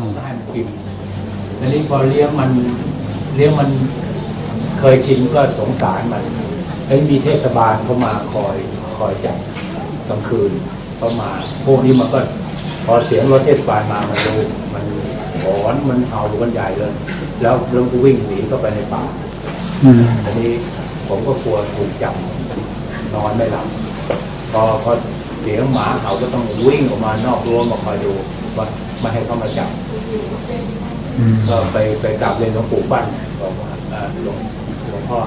ผมก็ให้มันกินทีนี้พอเลี้ยงมันเลี้ยงมันเคยกินก็สงสารมันแล้วมีเทศบาลเขามาคอยคอยจับกลางคืนเขามา พวกนี้มันก็พอเสียงรถเทศบาลมามันดูมันหอนมันเห่ากันใหญ่เลย แล้วเรื่องก็วิ่งหนีเข้าไปในป่าอืมอันนี้ผมก็กลัวถูกจับนอนไม่หลับพอพอเสียงหมาเขาก็ต้องวิ่งออกมานอกรั้วมาคอยดูว่า ไม่ให้เขามาจับอืมก็ไปไปกราบเรียนหลวงปู่ปั้นบอกว่าอ่าหลวงหลวงพ่อ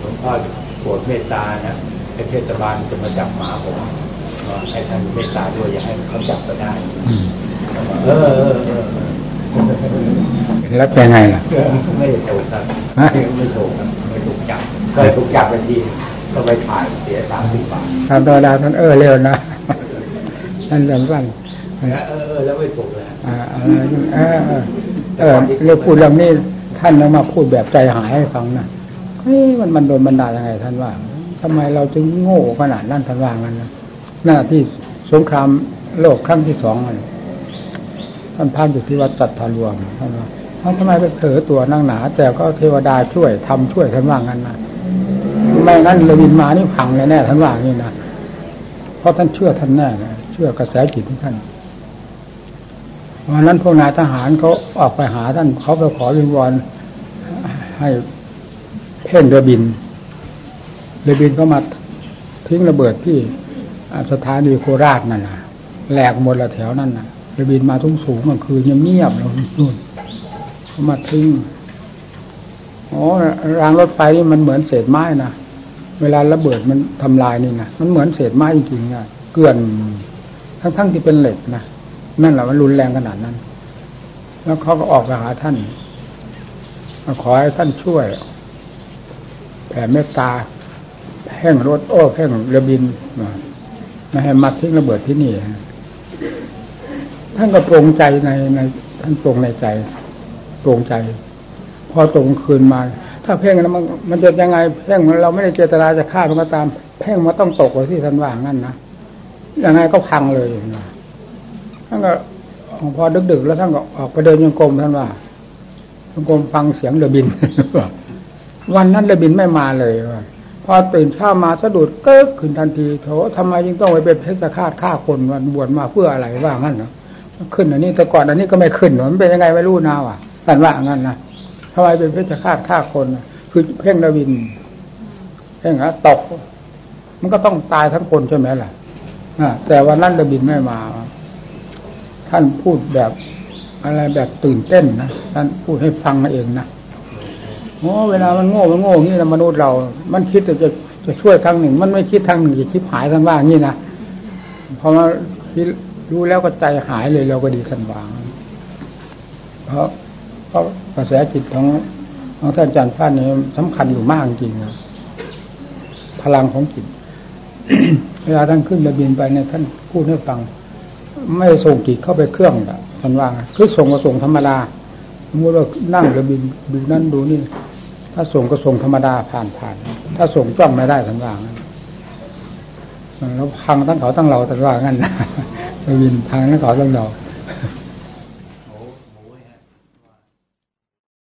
หลวงพ่อโปรดเมตตานะไอ้เทศบาลจะมาจับหมาผมก็ให้ท่านเมตตาด้วยอย่าให้เขาจับก็ได้อืมเออเออเออเออแล้วเป็นไงล่ะ ไม่ได้ถูกครับฮะไม่ถูกครับไม่ถูกจับเคยถูกจับไปทีก็ไปถ่ายเสียสามสิบบาททำธรรมดาท่านเออเร็วนะท่านจำวันแล้ว เออแล้วไม่ถูกเลยอ่าอะไรเออเออเรื่องพูดเรื่องนี้ท่านเอามาพูดแบบใจหายให้ฟังนะเฮ้ยมันมันโดนบันดาลยังไงท่านว่าทำไมเราจึงโง่ขนาดนั้นท่านว่างั้นนะหน้าที่สงครามโลกครั้งที่สองนั่นท่านพานอยู่ที่วัดจัดทารวมท่านว่าท่านทำไมไปเผลอตัวนั่งหนา แต่ก็เทวดาช่วยทำช่วยท่านว่างั้นนะไม่งั้นเรือบินมานี่พังแน่ๆท่านว่างี้นะเพราะท่านเชื่อท่านแน่นะเชื่อกระแสจิตของท่าน วันนั้นพวกนายทหารเขาออกไปหาท่านเขาไปขอวิงวอนให้เพ่งเรือบินเรือบินก็มาทิ้งระเบิดที่สถานีโคราชนั่นนะแหลกหมดละแถวนั่นนะเรือบินมาสูงสูงกลางคืนเงียบๆแล้วนู่นเขามาทิ้งอ๋อรางรถไฟนี่มันเหมือนเศษไม้นะเวลาระเบิดมันทำลายนี่นะมันเหมือนเศษไม้จริงๆนะเกลื่อนทั้งๆที่เป็นเหล็กนะ นั่นแหละมันรุนแรงขนาดนั้น แล้วเขาก็ออกไปหาท่านมาขอให้ท่านช่วยแผ่เมตตาแห่งรถโอ้แห่งเรือบินมาไม่ให้มาทิ้งระเบิดที่นี่ท่านก็ปรงใจในใน ท่านปรงในใจปรงใจ พอตรงคืนมา ถ้าเพ่งแล้วมันมันจะยังไงเพ่งเราไม่ได้เจตนาจะฆ่ามันก็ตาม เพ่งมันต้องตกเลยที่ท่านว่างั้นนะยังไงก็พังเลยนะ ท่านก็พอดึกๆแล้วท่านก็ออกไปเดินยังกรมท่านว่ายังกรมฟังเสียงเรือบิน วันนั้นเรือบินไม่มาเลยว่าพอตื่นเช้ามาสะดุดเกิกขึ้นทันทีโถทำไมยังต้องไปเป็นเพชฌฆาตฆ่าคนวันบวชมาเพื่ออะไรว่างั้นเนาะขึ้นอันนี้แต่ก่อนอันนี้ก็ไม่ขึ้นหรอมันเป็นยังไงไม่รู้นาว่ะท่านว่างั้นนะทำไมเป็นเพชฌฆาตฆ่าคนคือเพ่งเรือบินเพ่งแล้วตก มันก็ต้องตายทั้งคนใช่ไหมล่ะแต่วันนั้นเรือบินไม่มา ท่านพูดแบบอะไรแบบตื่นเต้นนะท่านพูดให้ฟังเองนะโอ้เวลามันโง่มันโง่อย่างนี้นะมนุษย์เรา มันคิดจะจะจะช่วยทางหนึ่ง มันไม่คิดทางหนึ่งจะคิดหายกันว่างนี้นะพอมาคิดรู้แล้วก็ใจหายเลยเราก็ดีสันวาง เพราะเพราะกระแสจิตของของท่านอาจารย์ท่านนี้สำคัญอยู่มากจริงนะพลังของจิตเวลาท่านขึ้นระเบียนไปเนี่ยท่านพูดให้ฟัง ไม่ส่งจิตเข้าไปเครื่องอะท่านว่างคือส่งก็ส่งธรรมดาสมมติว่านั่งเรือบินดูนั่นดูนี่ ถ้าส่งก็ส่งธรรมดาผ่านผ่านถ้าส่งจ้องไม่ได้ท่านว่าแล้วพังทั้งเขาทั้งเราท่านว่างั้นนะบินพังทั้งเขาทั้งเรา